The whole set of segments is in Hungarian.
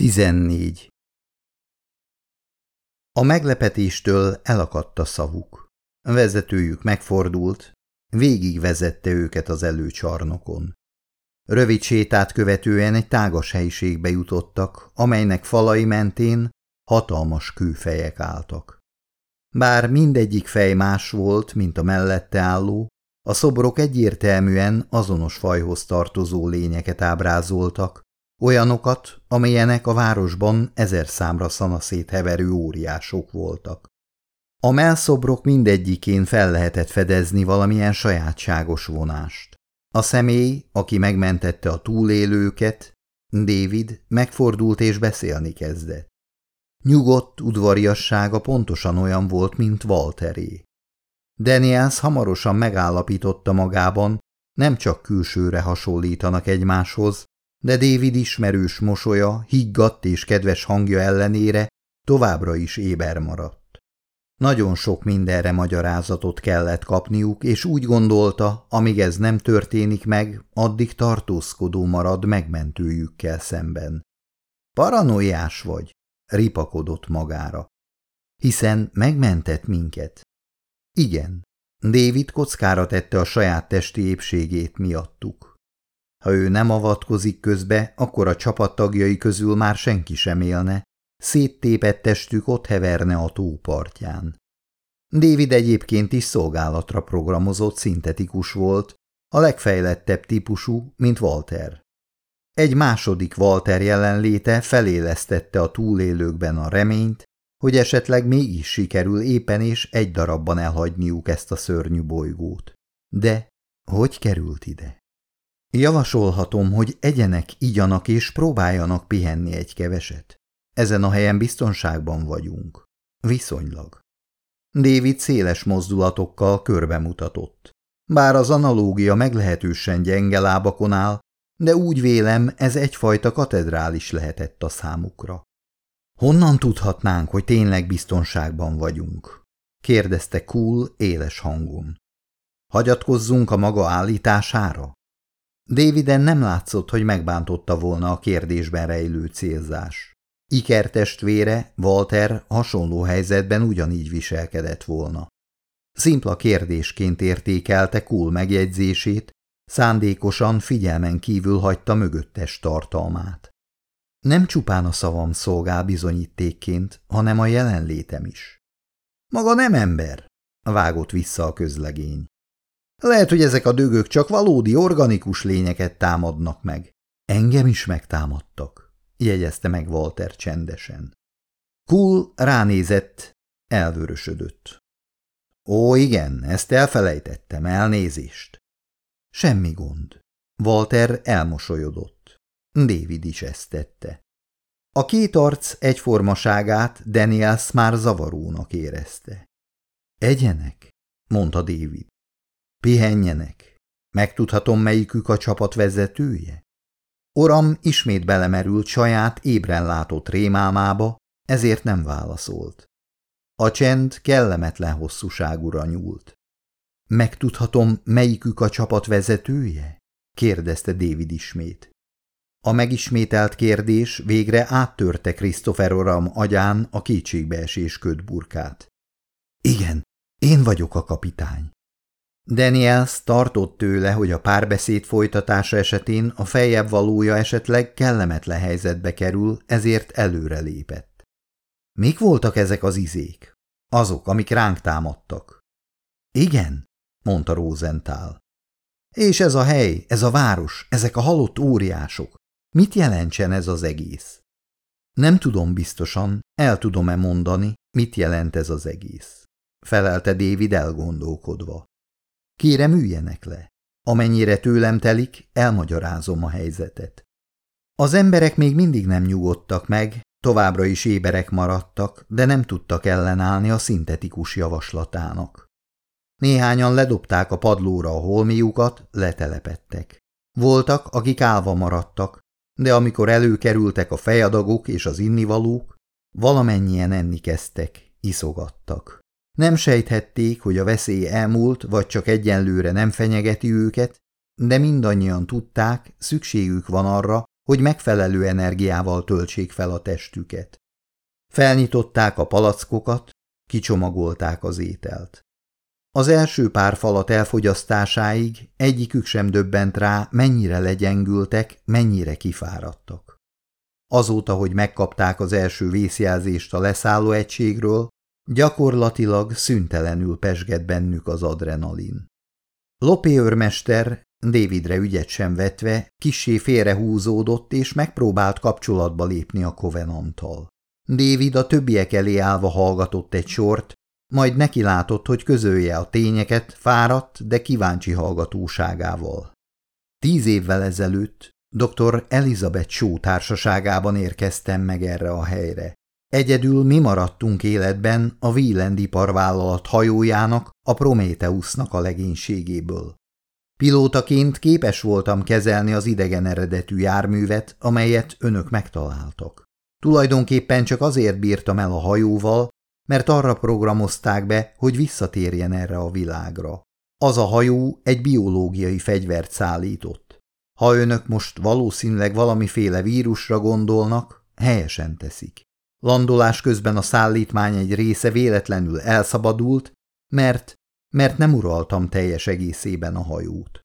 14. A meglepetéstől elakadt a szavuk. Vezetőjük megfordult, végigvezette őket az előcsarnokon. Rövid sétát követően egy tágas helyiségbe jutottak, amelynek falai mentén hatalmas kőfejek álltak. Bár mindegyik fej más volt, mint a mellette álló, a szobrok egyértelműen azonos fajhoz tartozó lényeket ábrázoltak, Olyanokat, amilyenek a városban ezer számra szanaszét heverő óriások voltak. A melszobrok mindegyikén fel lehetett fedezni valamilyen sajátságos vonást. A személy, aki megmentette a túlélőket, David megfordult és beszélni kezdett. Nyugodt udvariassága pontosan olyan volt, mint Walteré. Daniels hamarosan megállapította magában, nem csak külsőre hasonlítanak egymáshoz, de David ismerős mosolya, higgadt és kedves hangja ellenére továbbra is éber maradt. Nagyon sok mindenre magyarázatot kellett kapniuk, és úgy gondolta, amíg ez nem történik meg, addig tartózkodó marad megmentőjükkel szemben. Paranoiás vagy, ripakodott magára. Hiszen megmentett minket. Igen, David kockára tette a saját testi épségét miattuk. Ha ő nem avatkozik közbe, akkor a csapattagjai közül már senki sem élne, széttépett testük ott heverne a tópartján. David egyébként is szolgálatra programozott szintetikus volt, a legfejlettebb típusú, mint Walter. Egy második Walter jelenléte felélesztette a túlélőkben a reményt, hogy esetleg mégis sikerül éppen és egy darabban elhagyniuk ezt a szörnyű bolygót. De hogy került ide? Javasolhatom, hogy egyenek, igyanak és próbáljanak pihenni egy keveset. Ezen a helyen biztonságban vagyunk. Viszonylag. David széles mozdulatokkal körbe mutatott. Bár az analógia meglehetősen gyenge lábakon áll, de úgy vélem, ez egyfajta katedrális lehetett a számukra. Honnan tudhatnánk, hogy tényleg biztonságban vagyunk? kérdezte Cool éles hangon. Hagyatkozzunk a maga állítására? Daviden nem látszott, hogy megbántotta volna a kérdésben rejlő célzás. Iker testvére, Walter hasonló helyzetben ugyanígy viselkedett volna. Szimpla kérdésként értékelte Kul megjegyzését, szándékosan figyelmen kívül hagyta mögöttes tartalmát. Nem csupán a szavam szolgál bizonyítékként, hanem a jelenlétem is. Maga nem ember, vágott vissza a közlegény. Lehet, hogy ezek a dögök csak valódi organikus lényeket támadnak meg. Engem is megtámadtak, jegyezte meg Walter csendesen. Cool ránézett, elvörösödött. Ó, igen, ezt elfelejtettem, elnézést. Semmi gond. Walter elmosolyodott. David is ezt tette. A két arc egyformaságát Daniels már zavarónak érezte. Egyenek, mondta David. Pihenjenek. Megtudhatom, melyikük a csapat vezetője? Oram ismét belemerült saját ébren látott rémálmába, ezért nem válaszolt. A csend kellemetlen hosszúságúra nyúlt. Megtudhatom, melyikük a csapat vezetője? kérdezte David ismét. A megismételt kérdés végre áttörte Christopher Oram agyán a kétségbeesés ködburkát. Igen, én vagyok a kapitány. Daniels tartott tőle, hogy a párbeszéd folytatása esetén a fejebb valója esetleg kellemetlen helyzetbe kerül, ezért előre lépett. Mik voltak ezek az izék? Azok, amik ránk támadtak. Igen, mondta Rosenthal. És ez a hely, ez a város, ezek a halott óriások. Mit jelentsen ez az egész? Nem tudom biztosan, el tudom-e mondani, mit jelent ez az egész. Felelte David elgondolkodva. Kérem, üljenek le. Amennyire tőlem telik, elmagyarázom a helyzetet. Az emberek még mindig nem nyugodtak meg, továbbra is éberek maradtak, de nem tudtak ellenállni a szintetikus javaslatának. Néhányan ledobták a padlóra a holmiukat, letelepettek. Voltak, akik állva maradtak, de amikor előkerültek a fejadagok és az innivalók, valamennyien enni kezdtek, iszogattak. Nem sejthették, hogy a veszély elmúlt, vagy csak egyenlőre nem fenyegeti őket, de mindannyian tudták, szükségük van arra, hogy megfelelő energiával töltsék fel a testüket. Felnyitották a palackokat, kicsomagolták az ételt. Az első pár falat elfogyasztásáig egyikük sem döbbent rá, mennyire legyengültek, mennyire kifáradtak. Azóta, hogy megkapták az első vészjelzést a leszálló egységről, gyakorlatilag szüntelenül pesget bennük az adrenalin. Lopé őrmester, Davidre ügyet sem vetve, kissé félrehúzódott és megpróbált kapcsolatba lépni a kovenanttal. David a többiek elé állva hallgatott egy sort, majd neki látott, hogy közölje a tényeket fáradt, de kíváncsi hallgatóságával. Tíz évvel ezelőtt dr. Elizabeth Shaw társaságában érkeztem meg erre a helyre. Egyedül mi maradtunk életben a Wieland iparvállalat hajójának, a Prometheusnak a legénységéből. Pilótaként képes voltam kezelni az idegen eredetű járművet, amelyet önök megtaláltak. Tulajdonképpen csak azért bírtam el a hajóval, mert arra programozták be, hogy visszatérjen erre a világra. Az a hajó egy biológiai fegyvert szállított. Ha önök most valószínűleg valamiféle vírusra gondolnak, helyesen teszik. Landolás közben a szállítmány egy része véletlenül elszabadult, mert, mert nem uraltam teljes egészében a hajót.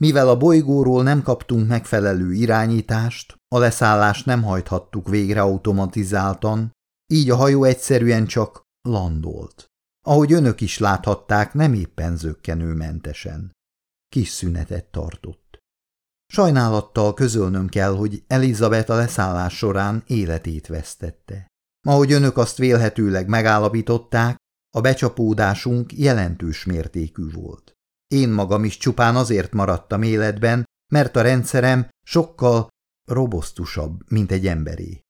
Mivel a bolygóról nem kaptunk megfelelő irányítást, a leszállást nem hajthattuk végre automatizáltan, így a hajó egyszerűen csak landolt. Ahogy önök is láthatták, nem éppen zöggenőmentesen. Kis szünetet tartott. Sajnálattal közölnöm kell, hogy Elizabeth a leszállás során életét vesztette. Ahogy önök azt vélhetőleg megállapították, a becsapódásunk jelentős mértékű volt. Én magam is csupán azért maradtam életben, mert a rendszerem sokkal robosztusabb, mint egy emberé.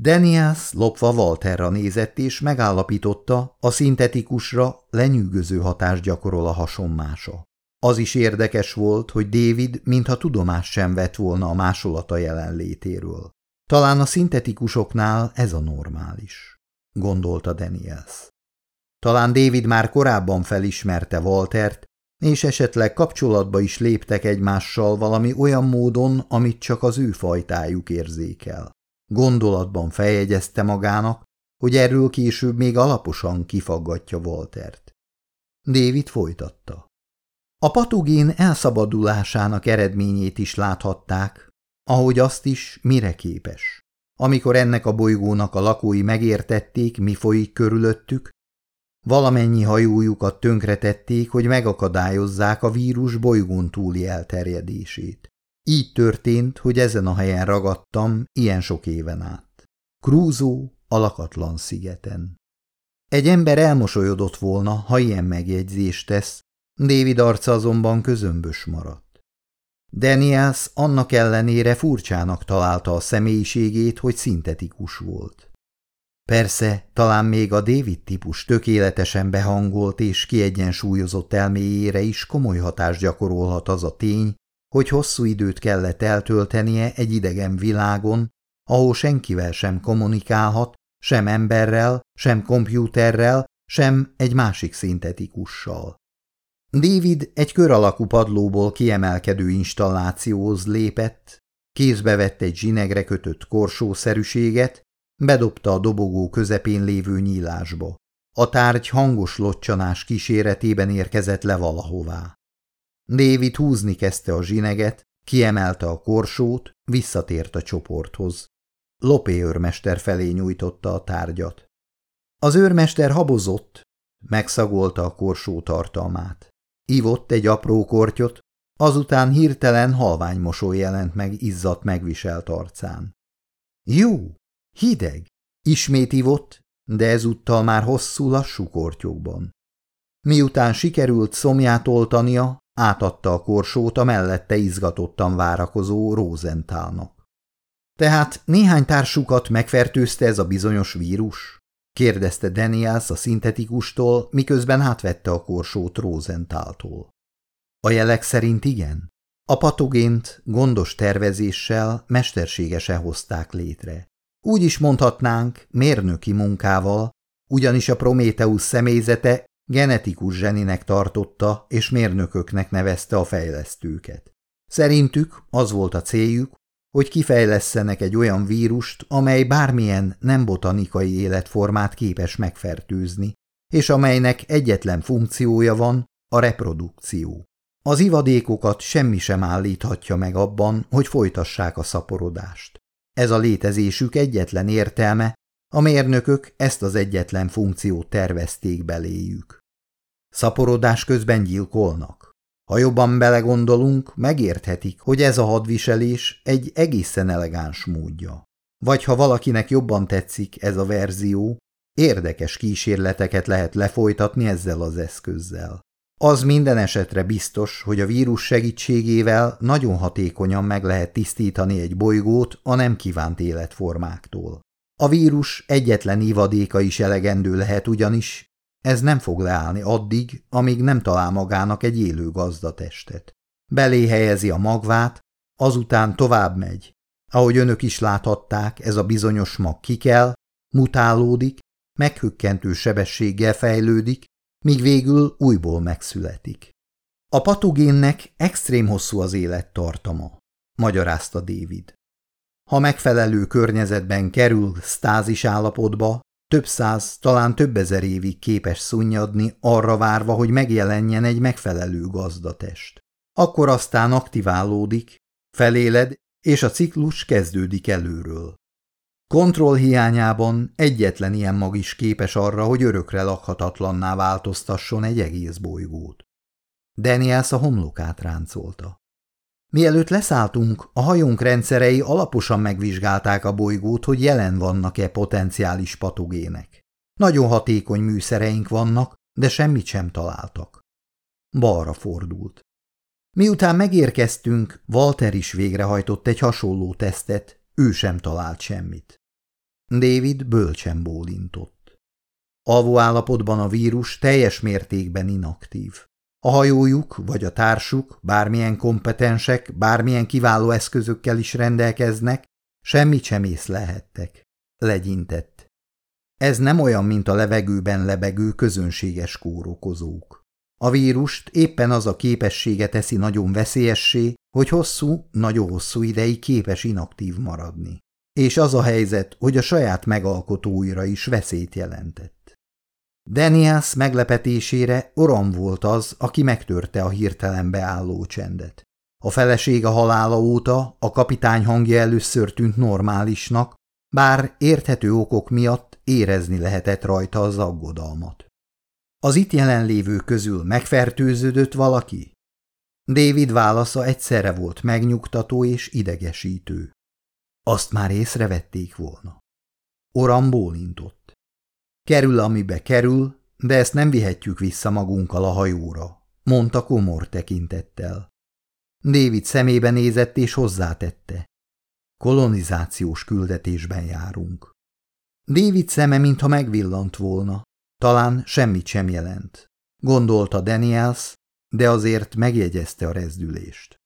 Daniels lopva Walterra nézett és megállapította, a szintetikusra lenyűgöző hatást gyakorol a hasonmása. Az is érdekes volt, hogy David mintha tudomást sem vett volna a másolata jelenlétéről. Talán a szintetikusoknál ez a normális, gondolta Daniels. Talán David már korábban felismerte Waltert, és esetleg kapcsolatba is léptek egymással valami olyan módon, amit csak az ő fajtájuk érzékel. Gondolatban feljegyezte magának, hogy erről később még alaposan kifaggatja Waltert. David folytatta. A patogén elszabadulásának eredményét is láthatták, ahogy azt is, mire képes. Amikor ennek a bolygónak a lakói megértették, mi folyik körülöttük, valamennyi hajójukat tönkretették, hogy megakadályozzák a vírus bolygón túli elterjedését. Így történt, hogy ezen a helyen ragadtam ilyen sok éven át. Krúzó a lakatlan szigeten. Egy ember elmosolyodott volna, ha ilyen megjegyzést tesz, David arca azonban közömbös maradt. Daniels annak ellenére furcsának találta a személyiségét, hogy szintetikus volt. Persze, talán még a David típus tökéletesen behangolt és kiegyensúlyozott elméjére is komoly hatást gyakorolhat az a tény, hogy hosszú időt kellett eltöltenie egy idegen világon, ahol senkivel sem kommunikálhat, sem emberrel, sem kompjúterrel, sem egy másik szintetikussal. David egy kör alakú padlóból kiemelkedő installációhoz lépett, kézbe vett egy zsinegre kötött korsószerűséget, bedobta a dobogó közepén lévő nyílásba. A tárgy hangos locsanás kíséretében érkezett le valahová. David húzni kezdte a zsineget, kiemelte a korsót, visszatért a csoporthoz. Lopé őrmester felé nyújtotta a tárgyat. Az őrmester habozott, megszagolta a korsó tartalmát. Ivott egy apró kortyot, azután hirtelen halvány mosoly jelent meg izzadt megviselt arcán. Jó, hideg, ismét ivott, de ezúttal már hosszú lassú kortyokban. Miután sikerült szomját oltania, átadta a korsót a mellette izgatottan várakozó Rosenthalnak. Tehát néhány társukat megfertőzte ez a bizonyos vírus? Kérdezte Daniels a szintetikustól, miközben átvette a korsót Rosenthaltól. A jelek szerint igen. A patogént gondos tervezéssel mesterségesen hozták létre. Úgy is mondhatnánk, mérnöki munkával, ugyanis a Prométeusz személyzete genetikus zseninek tartotta és mérnököknek nevezte a fejlesztőket. Szerintük az volt a céljuk, hogy kifejlesztenek egy olyan vírust, amely bármilyen nem botanikai életformát képes megfertőzni, és amelynek egyetlen funkciója van, a reprodukció. Az ivadékokat semmi sem állíthatja meg abban, hogy folytassák a szaporodást. Ez a létezésük egyetlen értelme, a mérnökök ezt az egyetlen funkciót tervezték beléjük. Szaporodás közben gyilkolnak. Ha jobban belegondolunk, megérthetik, hogy ez a hadviselés egy egészen elegáns módja. Vagy ha valakinek jobban tetszik ez a verzió, érdekes kísérleteket lehet lefolytatni ezzel az eszközzel. Az minden esetre biztos, hogy a vírus segítségével nagyon hatékonyan meg lehet tisztítani egy bolygót a nem kívánt életformáktól. A vírus egyetlen ivadéka is elegendő lehet ugyanis, ez nem fog leállni addig, amíg nem talál magának egy élő gazdatestet. Belé helyezi a magvát, azután tovább megy. Ahogy önök is láthatták, ez a bizonyos mag kikel, mutálódik, meghökkentő sebességgel fejlődik, míg végül újból megszületik. A patogénnek extrém hosszú az élettartama, magyarázta David. Ha megfelelő környezetben kerül stázis állapotba, több száz, talán több ezer évig képes szunnyadni, arra várva, hogy megjelenjen egy megfelelő gazdatest. Akkor aztán aktiválódik, feléled, és a ciklus kezdődik előről. Kontroll hiányában egyetlen ilyen mag is képes arra, hogy örökre lakhatatlanná változtasson egy egész bolygót. Daniels a homlokát ráncolta. Mielőtt leszálltunk, a hajónk rendszerei alaposan megvizsgálták a bolygót, hogy jelen vannak-e potenciális patogének. Nagyon hatékony műszereink vannak, de semmit sem találtak. Balra fordult. Miután megérkeztünk, Walter is végrehajtott egy hasonló tesztet, ő sem talált semmit. David bölcsen bólintott. Alvó állapotban a vírus teljes mértékben inaktív. A hajójuk vagy a társuk, bármilyen kompetensek, bármilyen kiváló eszközökkel is rendelkeznek, semmit sem észlelhettek. Legyintett. Ez nem olyan, mint a levegőben lebegő közönséges kórokozók. A vírust éppen az a képessége teszi nagyon veszélyessé, hogy hosszú, nagyon hosszú ideig képes inaktív maradni. És az a helyzet, hogy a saját megalkotóira is veszélyt jelentett. Daniels meglepetésére Oram volt az, aki megtörte a hirtelen beálló csendet. A felesége halála óta a kapitány hangja először tűnt normálisnak, bár érthető okok miatt érezni lehetett rajta az aggodalmat. Az itt jelenlévő közül megfertőződött valaki? David válasza egyszerre volt megnyugtató és idegesítő. Azt már észrevették volna. Oram bólintott. Kerül, amibe kerül, de ezt nem vihetjük vissza magunkkal a hajóra, mondta komor tekintettel. David szemébe nézett és hozzátette. Kolonizációs küldetésben járunk. David szeme mintha megvillant volna, talán semmit sem jelent. Gondolta Daniels, de azért megjegyezte a rezdülést.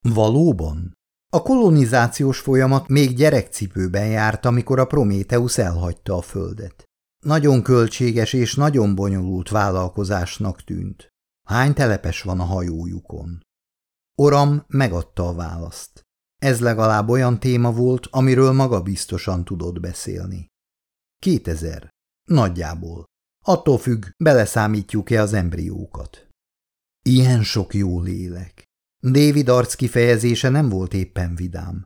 Valóban? A kolonizációs folyamat még gyerekcipőben járt, amikor a Prométeusz elhagyta a földet. Nagyon költséges és nagyon bonyolult vállalkozásnak tűnt. Hány telepes van a hajójukon? Oram megadta a választ. Ez legalább olyan téma volt, amiről maga biztosan tudott beszélni. Kétezer. Nagyjából. Attól függ, beleszámítjuk-e az embriókat. Ilyen sok jó lélek. David arc kifejezése nem volt éppen vidám.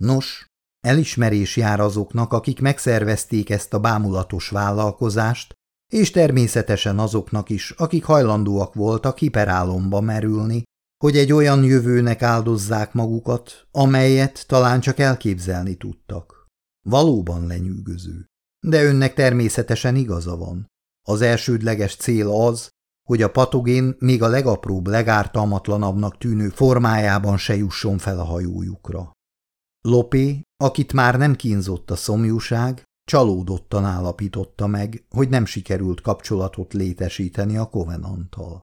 Nos, Elismerés jár azoknak, akik megszervezték ezt a bámulatos vállalkozást, és természetesen azoknak is, akik hajlandóak voltak hiperálomba merülni, hogy egy olyan jövőnek áldozzák magukat, amelyet talán csak elképzelni tudtak. Valóban lenyűgöző. De önnek természetesen igaza van. Az elsődleges cél az, hogy a patogén még a legapróbb, legártalmatlanabbnak tűnő formájában se jusson fel a hajójukra. Lopé, akit már nem kínzott a szomjúság, csalódottan állapította meg, hogy nem sikerült kapcsolatot létesíteni a kovenanttal.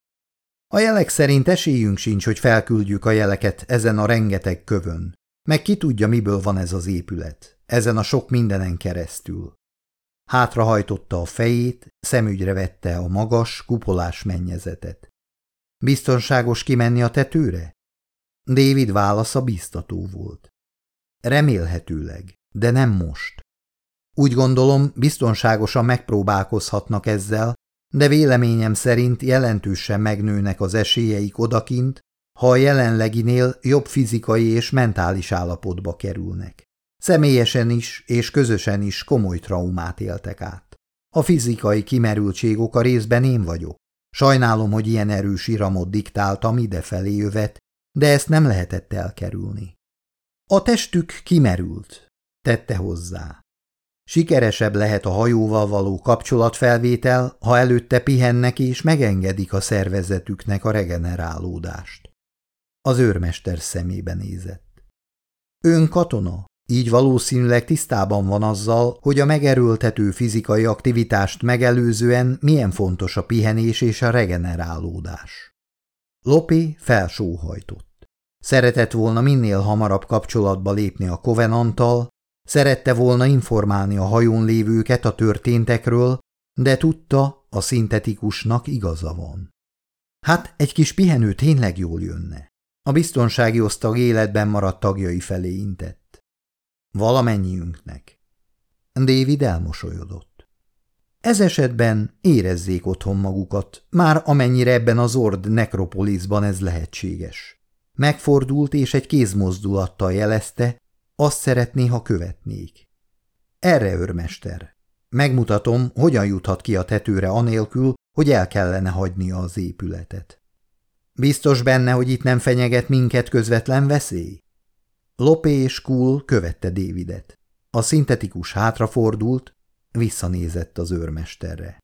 A jelek szerint esélyünk sincs, hogy felküldjük a jeleket ezen a rengeteg kövön. Meg ki tudja, miből van ez az épület, ezen a sok mindenen keresztül. Hátrahajtotta a fejét, szemügyre vette a magas, kupolás mennyezetet. Biztonságos kimenni a tetőre? David válasza biztató volt. Remélhetőleg, de nem most. Úgy gondolom, biztonságosan megpróbálkozhatnak ezzel, de véleményem szerint jelentősen megnőnek az esélyeik odakint, ha a jelenleginél jobb fizikai és mentális állapotba kerülnek. Személyesen is és közösen is komoly traumát éltek át. A fizikai kimerültség oka részben én vagyok. Sajnálom, hogy ilyen erős iramot diktáltam idefelé jövet, de ezt nem lehetett elkerülni. A testük kimerült, tette hozzá. Sikeresebb lehet a hajóval való kapcsolatfelvétel, ha előtte pihennek és megengedik a szervezetüknek a regenerálódást. Az őrmester szemébe nézett. Ön katona, így valószínűleg tisztában van azzal, hogy a megerőltető fizikai aktivitást megelőzően milyen fontos a pihenés és a regenerálódás. Lopi felsóhajtott. Szeretett volna minél hamarabb kapcsolatba lépni a kovenantal, szerette volna informálni a hajón lévőket a történtekről, de tudta, a szintetikusnak igaza van. Hát egy kis pihenő tényleg jól jönne. A biztonsági osztag életben maradt tagjai felé intett. Valamennyiünknek. David elmosolyodott. Ez esetben érezzék otthon magukat, már amennyire ebben az Ord nekropoliszban ez lehetséges. Megfordult és egy kézmozdulattal jelezte, azt szeretné, ha követnék. Erre, őrmester. Megmutatom, hogyan juthat ki a tetőre anélkül, hogy el kellene hagynia az épületet. Biztos benne, hogy itt nem fenyeget minket közvetlen veszély? Lopé és Kul követte Davidet. A szintetikus hátrafordult, visszanézett az őrmesterre.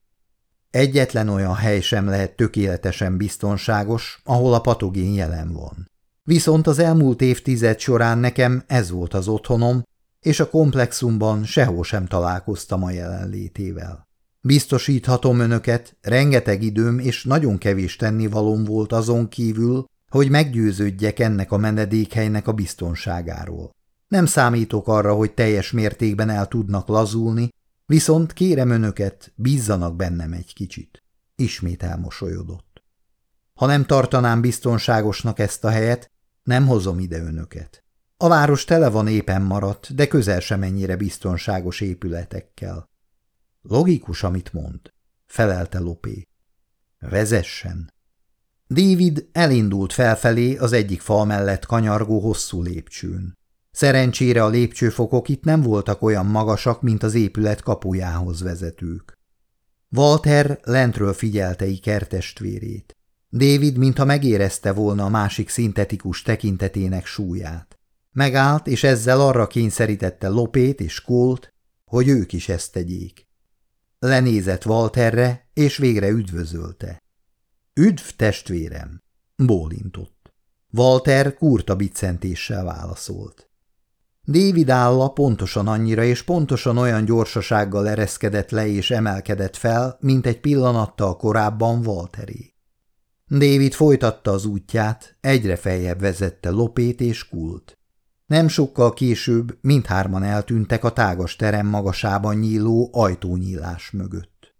Egyetlen olyan hely sem lehet tökéletesen biztonságos, ahol a patogén jelen van. Viszont az elmúlt évtized során nekem ez volt az otthonom, és a komplexumban sehol sem találkoztam a jelenlétével. Biztosíthatom önöket, rengeteg időm és nagyon kevés tennivalóm volt azon kívül, hogy meggyőződjek ennek a menedékhelynek a biztonságáról. Nem számítok arra, hogy teljes mértékben el tudnak lazulni, viszont kérem önöket, bízzanak bennem egy kicsit. Ismét elmosolyodott. Ha nem tartanám biztonságosnak ezt a helyet, nem hozom ide önöket. A város tele van éppen maradt, de közel sem ennyire biztonságos épületekkel. Logikus, amit mond, felelte Lopé. Vezessen. David elindult felfelé az egyik fal mellett kanyargó hosszú lépcsőn. Szerencsére a lépcsőfokok itt nem voltak olyan magasak, mint az épület kapujához vezetők. Walter lentről figyelte kertestvérét. David mintha megérezte volna a másik szintetikus tekintetének súlyát. Megállt, és ezzel arra kényszerítette Lopét és Colt, hogy ők is ezt tegyék. Lenézett Walterre, és végre üdvözölte. Üdv, testvérem! Bólintott. Walter kurta biccentéssel válaszolt. David álla pontosan annyira és pontosan olyan gyorsasággal ereszkedett le és emelkedett fel, mint egy pillanattal korábban Walteré. David folytatta az útját, egyre feljebb vezette Lopét és Kult. Nem sokkal később mindhárman eltűntek a tágas terem magasában nyíló ajtónyílás mögött.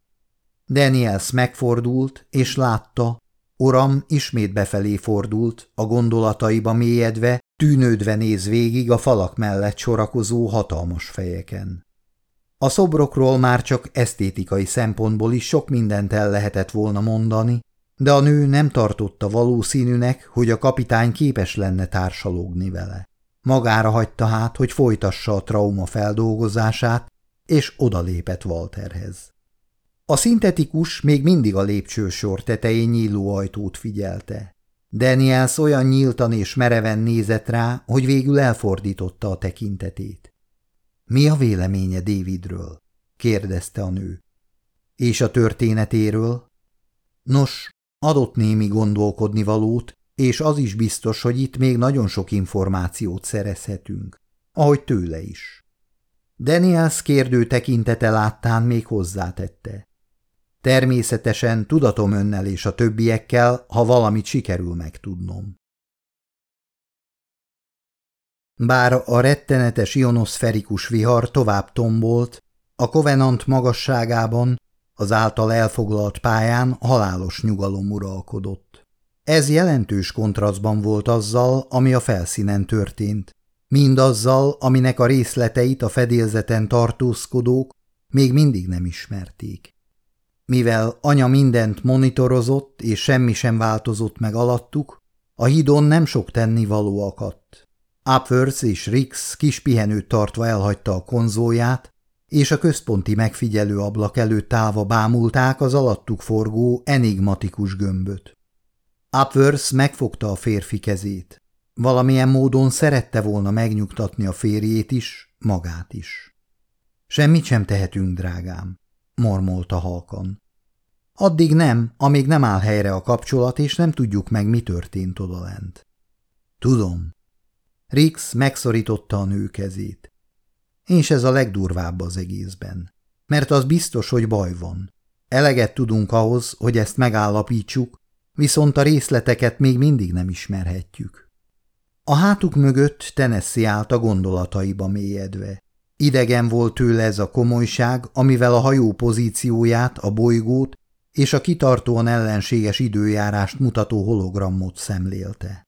Daniels megfordult, és látta, Oram ismét befelé fordult, a gondolataiba mélyedve, tűnődve néz végig a falak mellett sorakozó hatalmas fejeken. A szobrokról már csak esztétikai szempontból is sok mindent el lehetett volna mondani, de a nő nem tartotta valószínűnek, hogy a kapitány képes lenne társalogni vele. Magára hagyta hát, hogy folytassa a trauma feldolgozását, és odalépett Walterhez. A szintetikus még mindig a lépcsősor tetején nyíló ajtót figyelte. Daniels olyan nyíltan és mereven nézett rá, hogy végül elfordította a tekintetét. – Mi a véleménye Davidről? – kérdezte a nő. – És a történetéről? – Nos, adott némi gondolkodni valót, és az is biztos, hogy itt még nagyon sok információt szerezhetünk, ahogy tőle is. Daniels kérdő tekintete láttán még hozzátette. Természetesen tudatom önnel és a többiekkel, ha valamit sikerül megtudnom. Bár a rettenetes ionoszferikus vihar tovább tombolt, a Covenant magasságában, az által elfoglalt pályán halálos nyugalom uralkodott. Ez jelentős kontrasztban volt azzal, ami a felszínen történt. Mindazzal, aminek a részleteit a fedélzeten tartózkodók még mindig nem ismerték. Mivel anya mindent monitorozott, és semmi sem változott meg alattuk, a hídon nem sok tennivaló akadt. Upworth és Rix kis pihenőt tartva elhagyta a konzolját, és a központi megfigyelő ablak előtt állva bámulták az alattuk forgó enigmatikus gömböt. Upworth megfogta a férfi kezét. Valamilyen módon szerette volna megnyugtatni a férjét is, magát is. Semmit sem tehetünk, drágám, mormolta halkan. Addig nem, amíg nem áll helyre a kapcsolat, és nem tudjuk meg, mi történt odalent. Tudom. Rix megszorította a nő kezét. És ez a legdurvább az egészben. Mert az biztos, hogy baj van. Eleget tudunk ahhoz, hogy ezt megállapítsuk, viszont a részleteket még mindig nem ismerhetjük. A hátuk mögött Tennessee állt a gondolataiba mélyedve. Idegen volt tőle ez a komolyság, amivel a hajó pozícióját, a bolygót és a kitartóan ellenséges időjárást mutató hologramot szemlélte.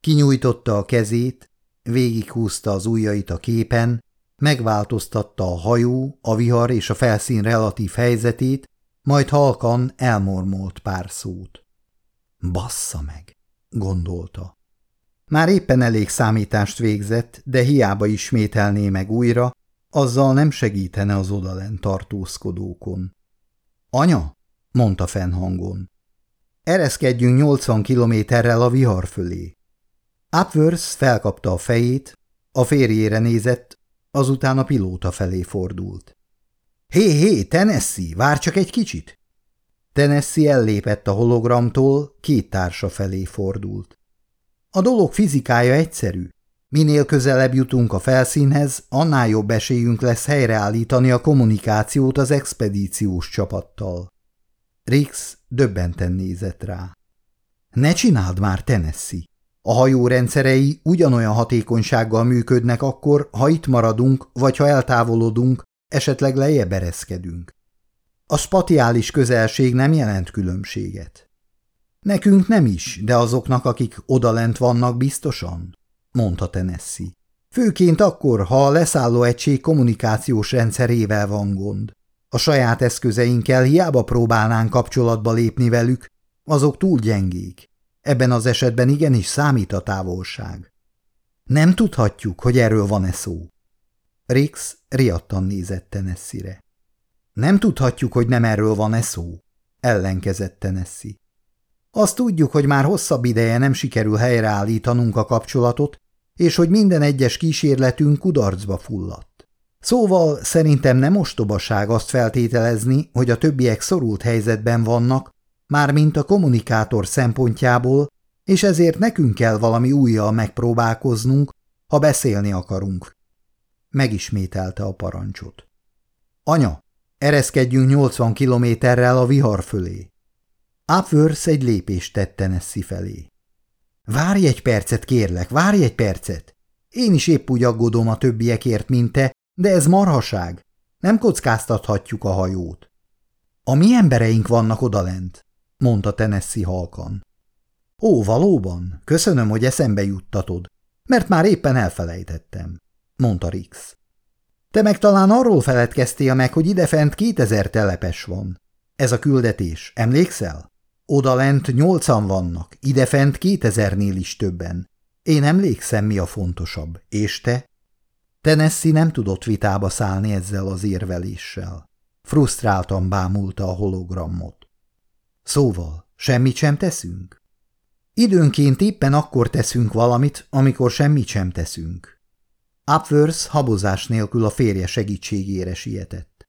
Kinyújtotta a kezét, végighúzta az ujjait a képen, megváltoztatta a hajó, a vihar és a felszín relatív helyzetét, majd halkan elmormolt pár szót. Bassza meg, gondolta. Már éppen elég számítást végzett, de hiába ismételné meg újra, azzal nem segítene az odalent tartózkodókon. Anya, mondta fennhangon. Ereszkedjünk 80 kilométerrel a vihar fölé. Upworth felkapta a fejét, a férjére nézett, azután a pilóta felé fordult. Hé, hé, Tennessee, vár csak egy kicsit! Tennessee ellépett a hologramtól, két társa felé fordult. A dolog fizikája egyszerű. Minél közelebb jutunk a felszínhez, annál jobb esélyünk lesz helyreállítani a kommunikációt az expedíciós csapattal. Rix döbbenten nézett rá. Ne csináld már, Tennessee! A hajó rendszerei ugyanolyan hatékonysággal működnek akkor, ha itt maradunk, vagy ha eltávolodunk, esetleg lejjebb ereszkedünk. A spatiális közelség nem jelent különbséget. Nekünk nem is, de azoknak, akik odalent vannak biztosan, mondta Tennessee. Főként akkor, ha a leszálló egység kommunikációs rendszerével van gond. A saját eszközeinkkel hiába próbálnánk kapcsolatba lépni velük, azok túl gyengék. Ebben az esetben igenis számít a távolság. Nem tudhatjuk, hogy erről van-e szó. Rix riadtan nézett Tennessee-re. Nem tudhatjuk, hogy nem erről van-e szó, ellenkezett Tennessee. Azt tudjuk, hogy már hosszabb ideje nem sikerül helyreállítanunk a kapcsolatot, és hogy minden egyes kísérletünk kudarcba fulladt. Szóval szerintem nem ostobaság azt feltételezni, hogy a többiek szorult helyzetben vannak, mármint a kommunikátor szempontjából, és ezért nekünk kell valami újjal megpróbálkoznunk, ha beszélni akarunk. Megismételte a parancsot. Anya, ereszkedjünk 80 kilométerrel a vihar fölé. Upworth egy lépést tett Tennessee felé. Várj egy percet, kérlek, várj egy percet. Én is épp úgy aggódom a többiekért, mint te, de ez marhaság. Nem kockáztathatjuk a hajót. A mi embereink vannak odalent, mondta Tennessee halkan. Ó, valóban, köszönöm, hogy eszembe juttatod, mert már éppen elfelejtettem, mondta Rix. Te meg talán arról feledkeztél meg, hogy idefent kétezer telepes van. Ez a küldetés, emlékszel? Odalent nyolcan vannak, idefent kétezernél is többen. Én emlékszem, mi a fontosabb. És te? Tennessee nem tudott vitába szállni ezzel az érveléssel. Frusztráltan bámulta a hologramot. Szóval, semmit sem teszünk? Időnként éppen akkor teszünk valamit, amikor semmit sem teszünk. Upworth habozás nélkül a férje segítségére sietett.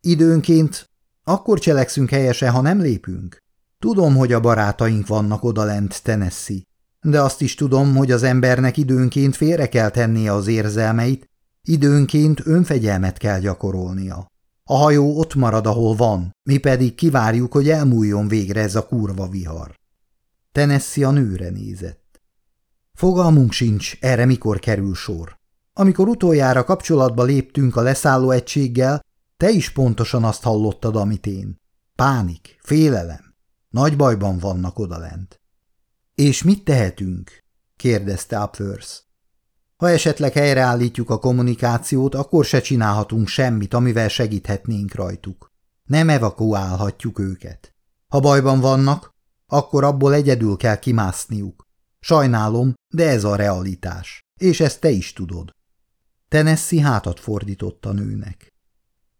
Időnként akkor cselekszünk helyesen, ha nem lépünk. Tudom, hogy a barátaink vannak odalent, Tennessee, de azt is tudom, hogy az embernek időnként félre kell tennie az érzelmeit, időnként önfegyelmet kell gyakorolnia. A hajó ott marad, ahol van, mi pedig kivárjuk, hogy elmúljon végre ez a kurva vihar. Tennessee a nőre nézett. Fogalmunk sincs, erre mikor kerül sor. Amikor utoljára kapcsolatba léptünk a leszálló egységgel, te is pontosan azt hallottad, amit én. Pánik, félelem. Nagy bajban vannak odalent. És mit tehetünk? kérdezte Upworth. Ha esetleg helyreállítjuk a kommunikációt, akkor se csinálhatunk semmit, amivel segíthetnénk rajtuk. Nem evakuálhatjuk őket. Ha bajban vannak, akkor abból egyedül kell kimászniuk. Sajnálom, de ez a realitás, és ezt te is tudod. Tennessee hátat fordított a nőnek.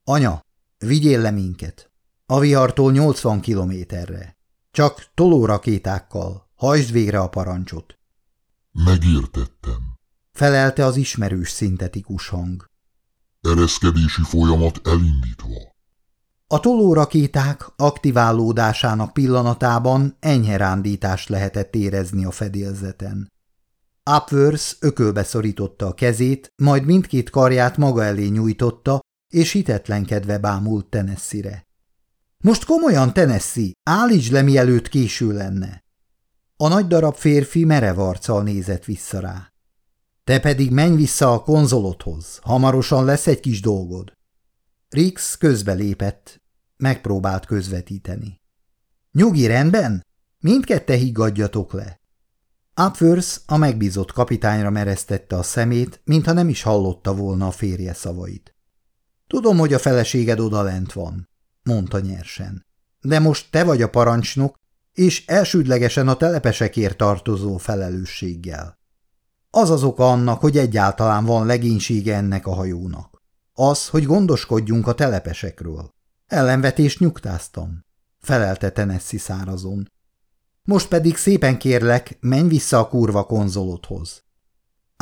Anya, vigyél le minket. A vihartól 80 kilométerre. Csak tolórakétákkal. Hajtsd végre a parancsot. Megértettem. Felelte az ismerős szintetikus hang. Ereszkedési folyamat elindítva. A tolórakéták aktiválódásának pillanatában enyhe rándítást lehetett érezni a fedélzeten. Upworth ökölbe szorította a kezét, majd mindkét karját maga elé nyújtotta, és hitetlenkedve bámult Tennessee-re. Most komolyan, Tennessee, állítsd le, mielőtt késő lenne. A nagy darab férfi merev arccal nézett vissza rá. Te pedig menj vissza a konzolodhoz, hamarosan lesz egy kis dolgod. Rix közbelépett, megpróbált közvetíteni. Nyugi rendben? Mindkette higgadjatok le. Upworth a megbízott kapitányra mereztette a szemét, mintha nem is hallotta volna a férje szavait. Tudom, hogy a feleséged odalent van, mondta nyersen. De most te vagy a parancsnok, és elsődlegesen a telepesekért tartozó felelősséggel. Az az oka annak, hogy egyáltalán van legénysége ennek a hajónak. Az, hogy gondoskodjunk a telepesekről. Ellenvetést nyugtáztam. Felelte Tennessee szárazon. Most pedig szépen kérlek, menj vissza a kurva konzolodhoz.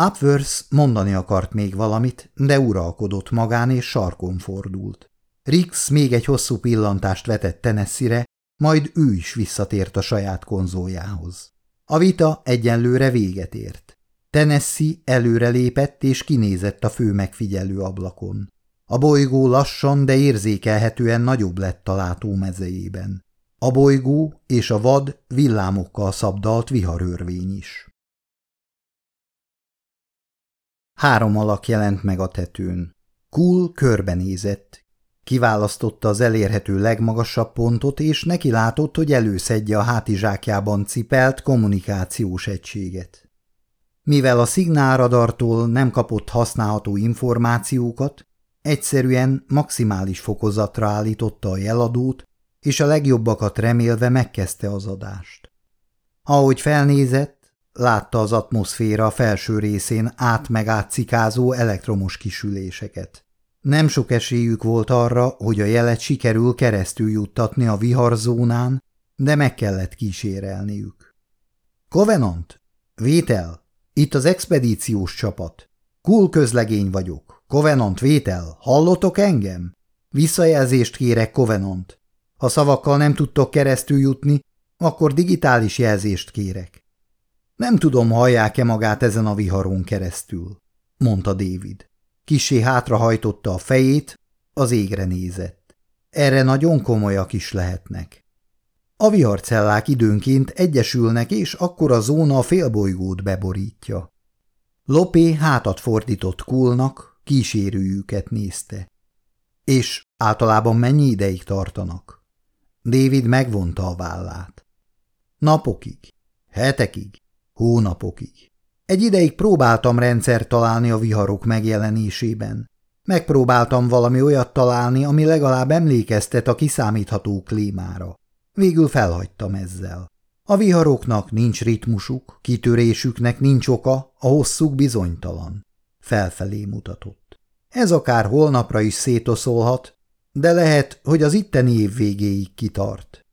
Upworth mondani akart még valamit, de uralkodott magán és sarkon fordult. Rix még egy hosszú pillantást vetett Tennessee-re, majd ő is visszatért a saját konzoljához. A vita egyenlőre véget ért. Tennessee előrelépett és kinézett a fő megfigyelő ablakon. A bolygó lassan, de érzékelhetően nagyobb lett a látómezejében. A bolygó és a vad villámokkal szabdalt viharörvény is. Három alak jelent meg a tetőn. Kul körbenézett. Kiválasztotta az elérhető legmagasabb pontot, és neki látott, hogy előszedje a hátizsákjában cipelt kommunikációs egységet. Mivel a szignálradartól nem kapott használható információkat, egyszerűen maximális fokozatra állította a jeladót, és a legjobbakat remélve megkezdte az adást. Ahogy felnézett, látta az atmoszféra felső részén át elektromos kisüléseket. Nem sok esélyük volt arra, hogy a jelet sikerül keresztül juttatni a viharzónán, de meg kellett kísérelniük. Covenant? Vétel? Itt az expedíciós csapat. Kul közlegény vagyok. Covenant vétel. Hallotok engem? Visszajelzést kérek, Covenant. Ha szavakkal nem tudtok keresztül jutni, akkor digitális jelzést kérek. Nem tudom, hallják-e magát ezen a viharon keresztül, mondta David. Kisé hátrahajtotta a fejét, az égre nézett. Erre nagyon komolyak is lehetnek. A viharcellák időnként egyesülnek, és akkor a zóna a félbolygót beborítja. Lopé hátat fordított kulnak, kísérőjüket nézte. És általában mennyi ideig tartanak? David megvonta a vállát. Napokig, hetekig, hónapokig. Egy ideig próbáltam rendszer találni a viharok megjelenésében. Megpróbáltam valami olyat találni, ami legalább emlékeztet a kiszámítható klímára. Végül felhagytam ezzel. A viharoknak nincs ritmusuk, kitörésüknek nincs oka, a hosszuk bizonytalan. Felfelé mutatott. Ez akár holnapra is szétoszolhat, de lehet, hogy az itteni év végéig kitart.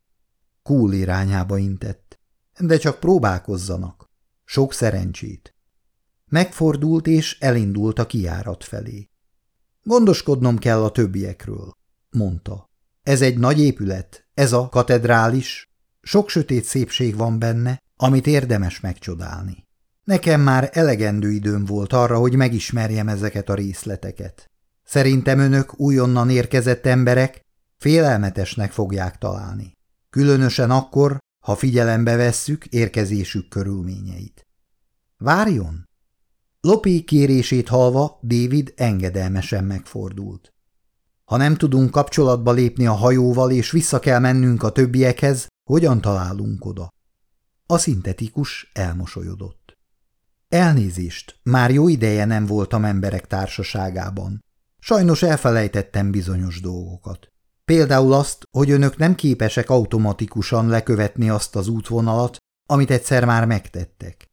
Kúl irányába intett. De csak próbálkozzanak. Sok szerencsét. Megfordult és elindult a kiárat felé. Gondoskodnom kell a többiekről, mondta. Ez egy nagy épület, ez a katedrális. Sok sötét szépség van benne, amit érdemes megcsodálni. Nekem már elegendő időm volt arra, hogy megismerjem ezeket a részleteket. Szerintem önök újonnan érkezett emberek félelmetesnek fogják találni. Különösen akkor, ha figyelembe vesszük érkezésük körülményeit. Várjon! Lopi kérését halva David engedelmesen megfordult. Ha nem tudunk kapcsolatba lépni a hajóval, és vissza kell mennünk a többiekhez, hogyan találunk oda? A szintetikus elmosolyodott. Elnézést, már jó ideje nem voltam emberek társaságában. Sajnos elfelejtettem bizonyos dolgokat. Például azt, hogy önök nem képesek automatikusan lekövetni azt az útvonalat, amit egyszer már megtettek.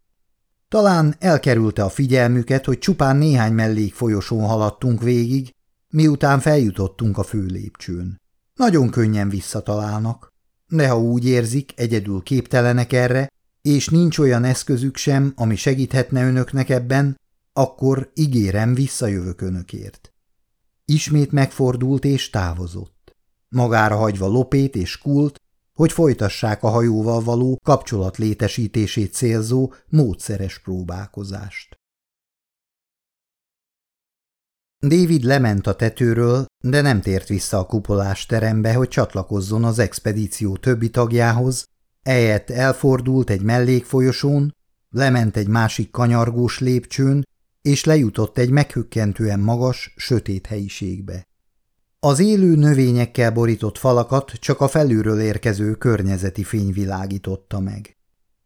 Talán elkerülte a figyelmüket, hogy csupán néhány mellékfolyosón haladtunk végig, miután feljutottunk a főlépcsőn. Nagyon könnyen visszatalálnak, de ha úgy érzik, egyedül képtelenek erre, és nincs olyan eszközük sem, ami segíthetne önöknek ebben, akkor ígérem, visszajövök önökért. Ismét megfordult és távozott. Magára hagyva Lopét és Kult, hogy folytassák a hajóval való kapcsolat létesítését célzó módszeres próbálkozást. David lement a tetőről, de nem tért vissza a kupolás terembe, hogy csatlakozzon az expedíció többi tagjához, Eljött elfordult egy mellékfolyosón, lement egy másik kanyargós lépcsőn, és lejutott egy meghökkentően magas, sötét helyiségbe. Az élő növényekkel borított falakat csak a felülről érkező környezeti fény világította meg.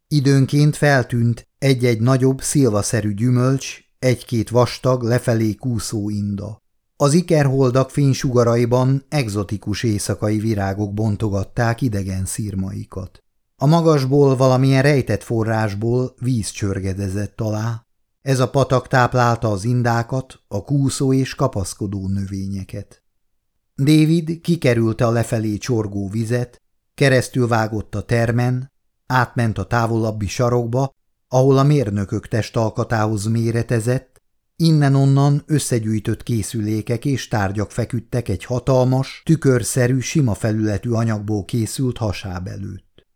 Időnként feltűnt egy-egy nagyobb, szilvaszerű gyümölcs, egy-két vastag, lefelé kúszó inda. Az ikerholdak fénysugaraiban egzotikus éjszakai virágok bontogatták idegen szírmaikat. A magasból valamilyen rejtett forrásból víz csörgedezett alá. Ez a patak táplálta az indákat, a kúszó és kapaszkodó növényeket. David kikerülte a lefelé csorgó vizet, keresztül vágott a termen, átment a távolabbi sarokba, ahol a mérnökök testalkatához méretezett, innen-onnan összegyűjtött készülékek és tárgyak feküdtek egy hatalmas, tükörszerű, sima felületű anyagból készült hasáb előtt.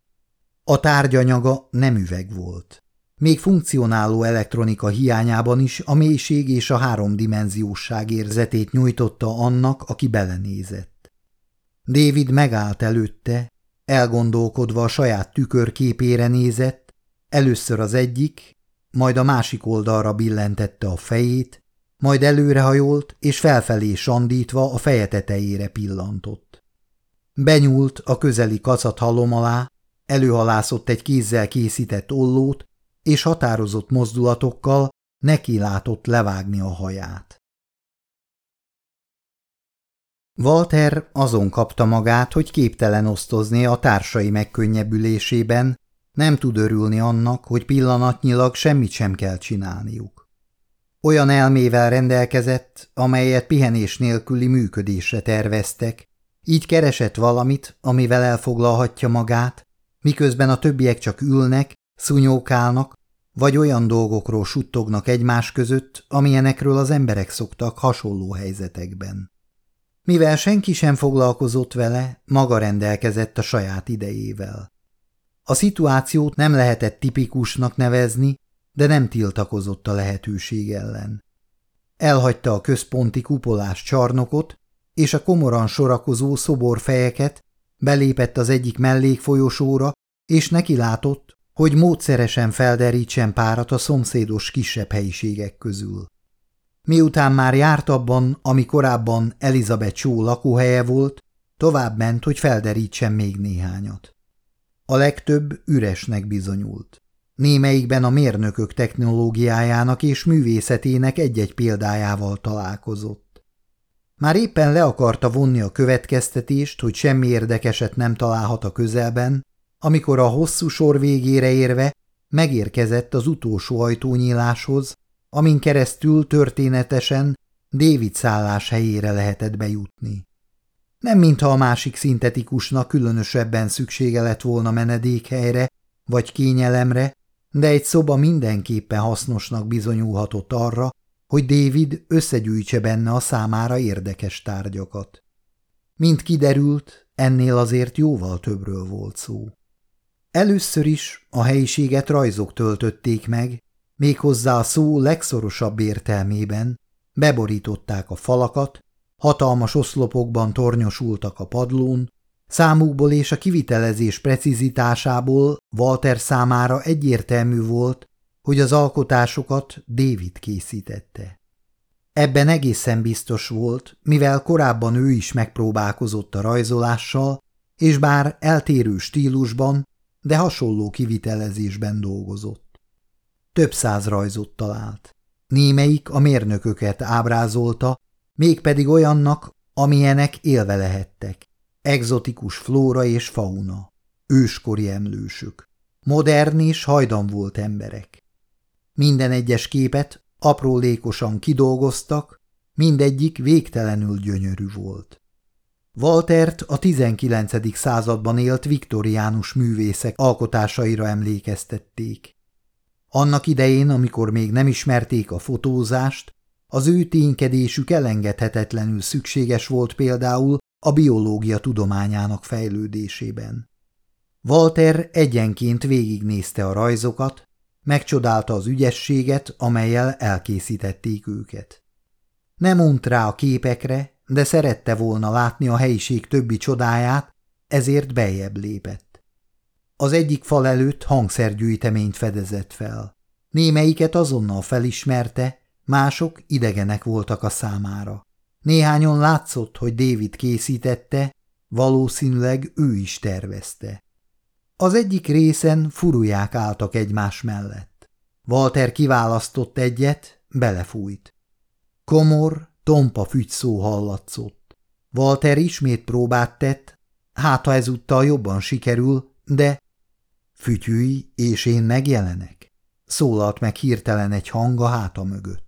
A tárgyanyaga nem üveg volt. Még funkcionáló elektronika hiányában is a mélység és a háromdimenziósság érzetét nyújtotta annak, aki belenézett. David megállt előtte, elgondolkodva a saját tükörképére nézett, először az egyik, majd a másik oldalra billentette a fejét, majd előrehajolt és felfelé sandítva a feje tetejére pillantott. Benyúlt a közeli halom alá, Előhalászott egy kézzel készített ollót, és határozott mozdulatokkal neki látott levágni a haját. Walter azon kapta magát, hogy képtelen osztozni a társai megkönnyebbülésében, nem tud örülni annak, hogy pillanatnyilag semmit sem kell csinálniuk. Olyan elmével rendelkezett, amelyet pihenés nélküli működésre terveztek, így keresett valamit, amivel elfoglalhatja magát, miközben a többiek csak ülnek, szunyókálnak, vagy olyan dolgokról suttognak egymás között, amilyenekről az emberek szoktak hasonló helyzetekben. Mivel senki sem foglalkozott vele, maga rendelkezett a saját idejével. A szituációt nem lehetett tipikusnak nevezni, de nem tiltakozott a lehetőség ellen. Elhagyta a központi kupolás csarnokot, és a komoran sorakozó szoborfejeket, Belépett az egyik mellékfolyosóra, és neki látott, hogy módszeresen felderítsen párat a szomszédos kisebb helyiségek közül. Miután már járt abban, ami korábban Elizabeth Shaw lakóhelye volt, tovább ment, hogy felderítsen még néhányat. A legtöbb üresnek bizonyult. Némelyikben a mérnökök technológiájának és művészetének egy-egy példájával találkozott. Már éppen le akarta vonni a következtetést, hogy semmi érdekeset nem találhat a közelben, amikor a hosszú sor végére érve megérkezett az utolsó ajtónyíláshoz, amin keresztül történetesen David szállás helyére lehetett bejutni. Nem mintha a másik szintetikusnak különösebben szüksége lett volna menedékhelyre vagy kényelemre, de egy szoba mindenképpen hasznosnak bizonyulhatott arra, hogy David összegyűjtse benne a számára érdekes tárgyakat. Mint kiderült, ennél azért jóval többről volt szó. Először is a helyiséget rajzok töltötték meg, méghozzá a szó legszorosabb értelmében, beborították a falakat, hatalmas oszlopokban tornyosultak a padlón, számukból és a kivitelezés precizitásából Walter számára egyértelmű volt, hogy az alkotásokat David készítette. Ebben egészen biztos volt, mivel korábban ő is megpróbálkozott a rajzolással, és bár eltérő stílusban, de hasonló kivitelezésben dolgozott. több száz rajzot talált. Némelyik a mérnököket ábrázolta, mégpedig olyannak, amilyenek élve lehettek. Exotikus flóra és fauna, őskori emlősök, modern és hajdan volt emberek. Minden egyes képet aprólékosan kidolgoztak, mindegyik végtelenül gyönyörű volt. Waltert a 19. században élt viktoriánus művészek alkotásaira emlékeztették. Annak idején, amikor még nem ismerték a fotózást, az ő ténykedésük elengedhetetlenül szükséges volt például a biológia tudományának fejlődésében. Walter egyenként végignézte a rajzokat, megcsodálta az ügyességet, amelyel elkészítették őket. Nem unt rá a képekre, de szerette volna látni a helyiség többi csodáját, ezért bejebb lépett. Az egyik fal előtt hangszergyűjteményt fedezett fel. Némelyiket azonnal felismerte, mások idegenek voltak a számára. Néhányon látszott, hogy David készítette, valószínűleg ő is tervezte. Az egyik részen furuják álltak egymás mellett. Walter kiválasztott egyet, belefújt. Komor, tompa fügyszó hallatszott. Walter ismét próbát tett, hát ha ezúttal jobban sikerül, de fütyülj, és én megjelenek, szólalt meg hirtelen egy hang a háta mögött.